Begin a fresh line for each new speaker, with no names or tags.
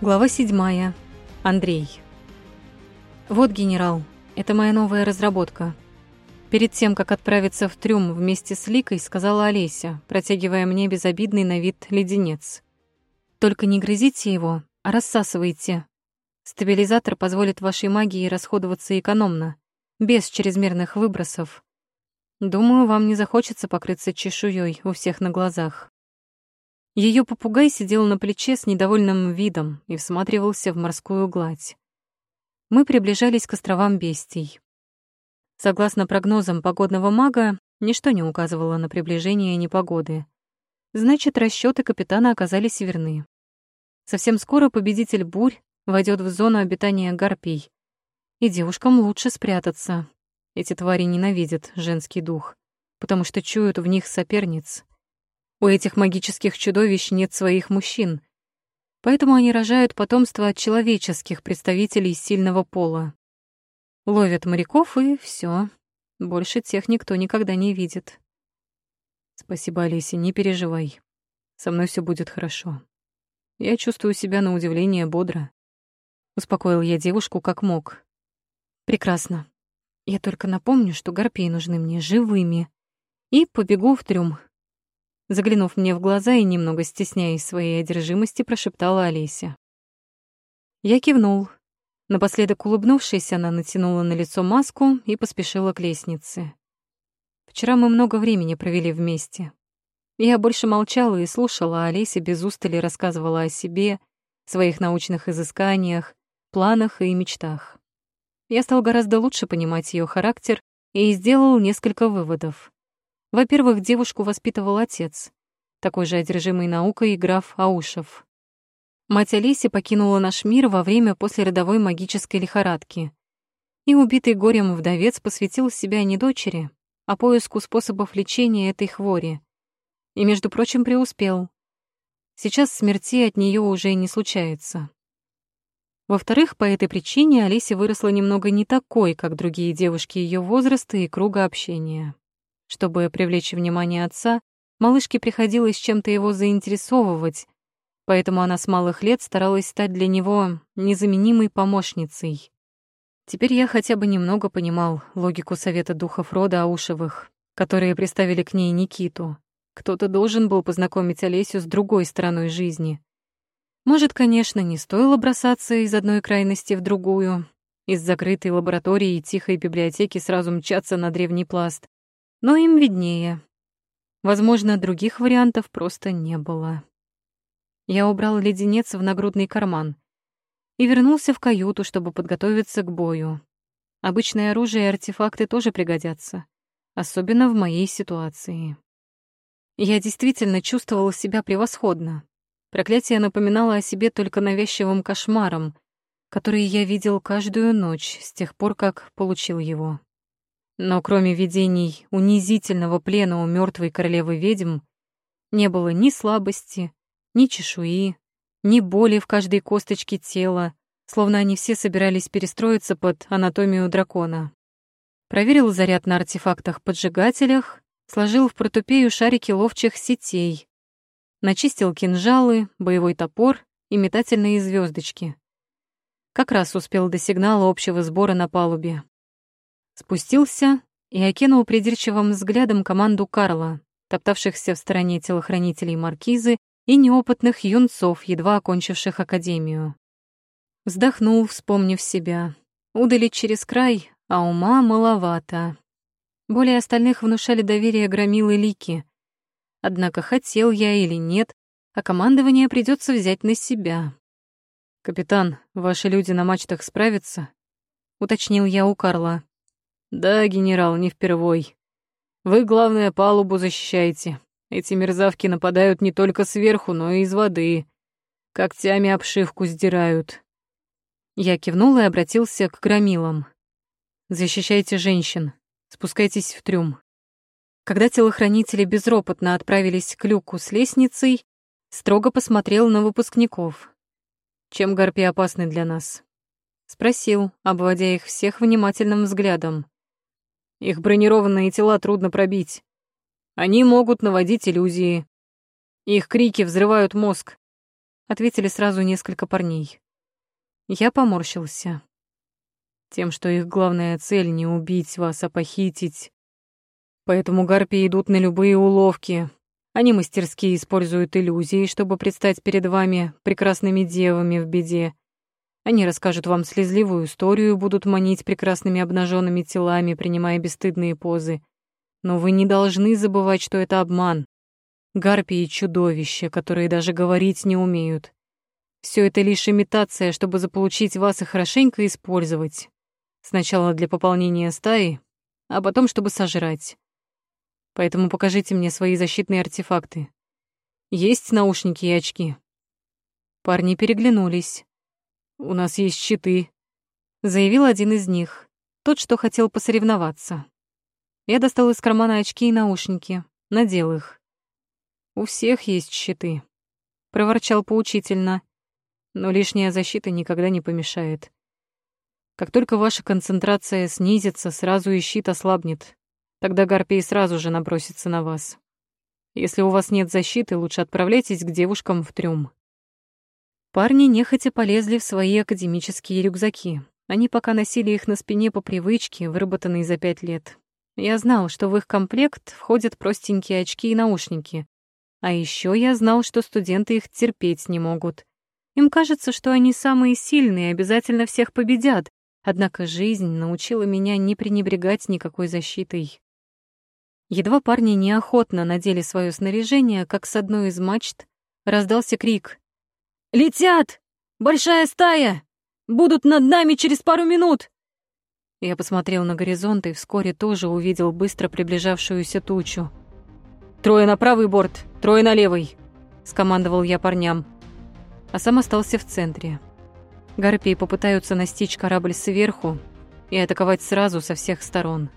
Глава седьмая. Андрей. Вот, генерал, это моя новая разработка. Перед тем, как отправиться в трюм вместе с Ликой, сказала Олеся, протягивая мне безобидный на вид леденец. Только не грызите его, а рассасывайте. Стабилизатор позволит вашей магии расходоваться экономно, без чрезмерных выбросов. Думаю, вам не захочется покрыться чешуей у всех на глазах. Ее попугай сидел на плече с недовольным видом и всматривался в морскую гладь. Мы приближались к островам Бестий. Согласно прогнозам погодного мага, ничто не указывало на приближение непогоды. Значит, расчеты капитана оказались верны. Совсем скоро победитель бурь войдет в зону обитания гарпий. И девушкам лучше спрятаться. Эти твари ненавидят женский дух, потому что чуют в них соперниц. У этих магических чудовищ нет своих мужчин, поэтому они рожают потомство от человеческих представителей сильного пола. Ловят моряков и все. Больше тех никто никогда не видит. Спасибо, Олеся, не переживай. Со мной все будет хорошо. Я чувствую себя на удивление бодро. Успокоил я девушку как мог. Прекрасно. Я только напомню, что гарпии нужны мне живыми. И побегу в трюм. Заглянув мне в глаза и немного стесняясь своей одержимости, прошептала Олеся. Я кивнул. Напоследок улыбнувшись, она натянула на лицо маску и поспешила к лестнице. Вчера мы много времени провели вместе. Я больше молчала и слушала, а Олеся без устали рассказывала о себе, своих научных изысканиях, планах и мечтах. Я стал гораздо лучше понимать ее характер и сделал несколько выводов. Во-первых, девушку воспитывал отец, такой же одержимый наукой граф Аушев. Мать Олеси покинула наш мир во время послеродовой магической лихорадки. И убитый горем вдовец посвятил себя не дочери, а поиску способов лечения этой хвори. И, между прочим, преуспел. Сейчас смерти от нее уже не случается. Во-вторых, по этой причине Олеся выросла немного не такой, как другие девушки ее возраста и круга общения. Чтобы привлечь внимание отца, малышке приходилось чем-то его заинтересовывать, поэтому она с малых лет старалась стать для него незаменимой помощницей. Теперь я хотя бы немного понимал логику совета духов рода Аушевых, которые приставили к ней Никиту. Кто-то должен был познакомить Олесю с другой стороной жизни. Может, конечно, не стоило бросаться из одной крайности в другую, из закрытой лаборатории и тихой библиотеки сразу мчаться на древний пласт но им виднее. Возможно, других вариантов просто не было. Я убрал леденец в нагрудный карман и вернулся в каюту, чтобы подготовиться к бою. Обычное оружие и артефакты тоже пригодятся, особенно в моей ситуации. Я действительно чувствовала себя превосходно. Проклятие напоминало о себе только навязчивым кошмаром, который я видел каждую ночь с тех пор, как получил его. Но кроме видений унизительного плена у мертвой королевы ведьм, не было ни слабости, ни чешуи, ни боли в каждой косточке тела, словно они все собирались перестроиться под анатомию дракона. Проверил заряд на артефактах-поджигателях, сложил в протупею шарики ловчих сетей, начистил кинжалы, боевой топор и метательные звездочки. Как раз успел до сигнала общего сбора на палубе. Спустился и окинул придирчивым взглядом команду Карла, топтавшихся в стороне телохранителей маркизы и неопытных юнцов, едва окончивших академию. Вздохнул, вспомнив себя. Удали через край, а ума маловато. Более остальных внушали доверие громилы Лики. Однако хотел я или нет, а командование придется взять на себя. «Капитан, ваши люди на мачтах справятся?» — уточнил я у Карла. «Да, генерал, не впервой. Вы, главное, палубу защищаете. Эти мерзавки нападают не только сверху, но и из воды. Когтями обшивку сдирают». Я кивнул и обратился к громилам. «Защищайте женщин. Спускайтесь в трюм». Когда телохранители безропотно отправились к люку с лестницей, строго посмотрел на выпускников. «Чем гарпи опасны для нас?» Спросил, обводя их всех внимательным взглядом. Их бронированные тела трудно пробить. Они могут наводить иллюзии. Их крики взрывают мозг. ответили сразу несколько парней. Я поморщился. Тем, что их главная цель — не убить вас, а похитить. Поэтому гарпии идут на любые уловки. Они мастерски используют иллюзии, чтобы предстать перед вами прекрасными девами в беде. Они расскажут вам слезливую историю, будут манить прекрасными обнаженными телами, принимая бесстыдные позы. Но вы не должны забывать, что это обман. Гарпии — чудовища, которые даже говорить не умеют. Все это лишь имитация, чтобы заполучить вас и хорошенько использовать. Сначала для пополнения стаи, а потом, чтобы сожрать. Поэтому покажите мне свои защитные артефакты. Есть наушники и очки?» Парни переглянулись. «У нас есть щиты», — заявил один из них, тот, что хотел посоревноваться. Я достал из кармана очки и наушники, надел их. «У всех есть щиты», — проворчал поучительно. «Но лишняя защита никогда не помешает. Как только ваша концентрация снизится, сразу и щит ослабнет. Тогда гарпии сразу же набросится на вас. Если у вас нет защиты, лучше отправляйтесь к девушкам в трюм». Парни нехотя полезли в свои академические рюкзаки. Они пока носили их на спине по привычке, выработанной за пять лет. Я знал, что в их комплект входят простенькие очки и наушники. А еще я знал, что студенты их терпеть не могут. Им кажется, что они самые сильные и обязательно всех победят, Однако жизнь научила меня не пренебрегать никакой защитой. Едва парни неохотно надели свое снаряжение, как с одной из мачт раздался крик. «Летят! Большая стая! Будут над нами через пару минут!» Я посмотрел на горизонт и вскоре тоже увидел быстро приближавшуюся тучу. «Трое на правый борт, трое на левый!» — скомандовал я парням. А сам остался в центре. Гарпии попытаются настичь корабль сверху и атаковать сразу со всех сторон.